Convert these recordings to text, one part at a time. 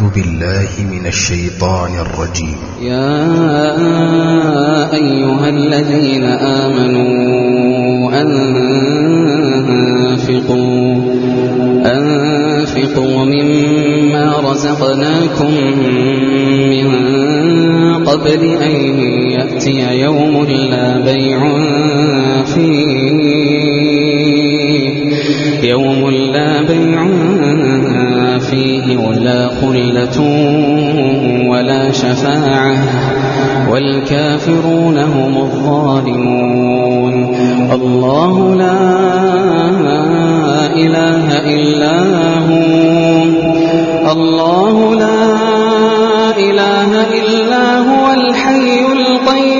أعوذ بالله من الشيطان الرجيم. يا أيها الذين آمنوا أنفقوا أنفقوا مما رزقناكم من قبل أن يأتي يوم لا بيع فيه. خلة ولا شفاعة والكافرون هم الظالمون الله لا إله إلا هو الله لا إله إلا هو الحي القيوم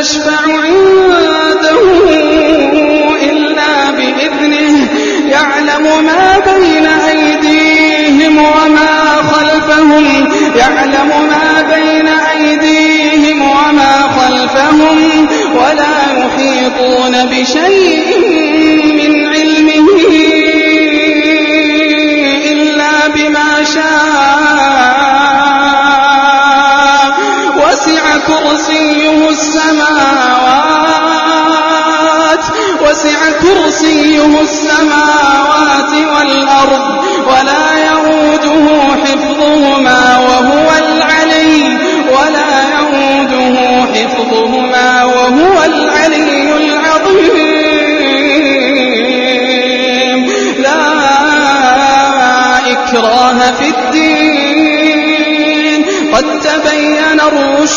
يشفع عنده إلا بإذنه. يعلم ما بين أيديهم وما خلفهم. يعلم ما بين أيديهم وما خلفهم. ولا يحيطون بشيء كرسيه السماوات. وسع كرسيه السماوات والأرض ولا يؤوده حفظهما وهو العلي. ولا يؤوده حفظهما وهو العلي العظيم. لا إكراه في الدين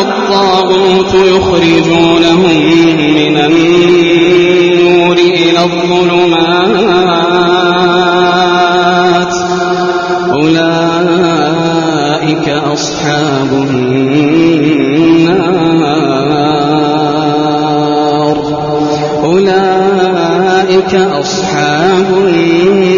الطاغوت يخرجونهم من النور إلى الظلمات. أولئك أصحاب النار. أولئك أصحاب النار.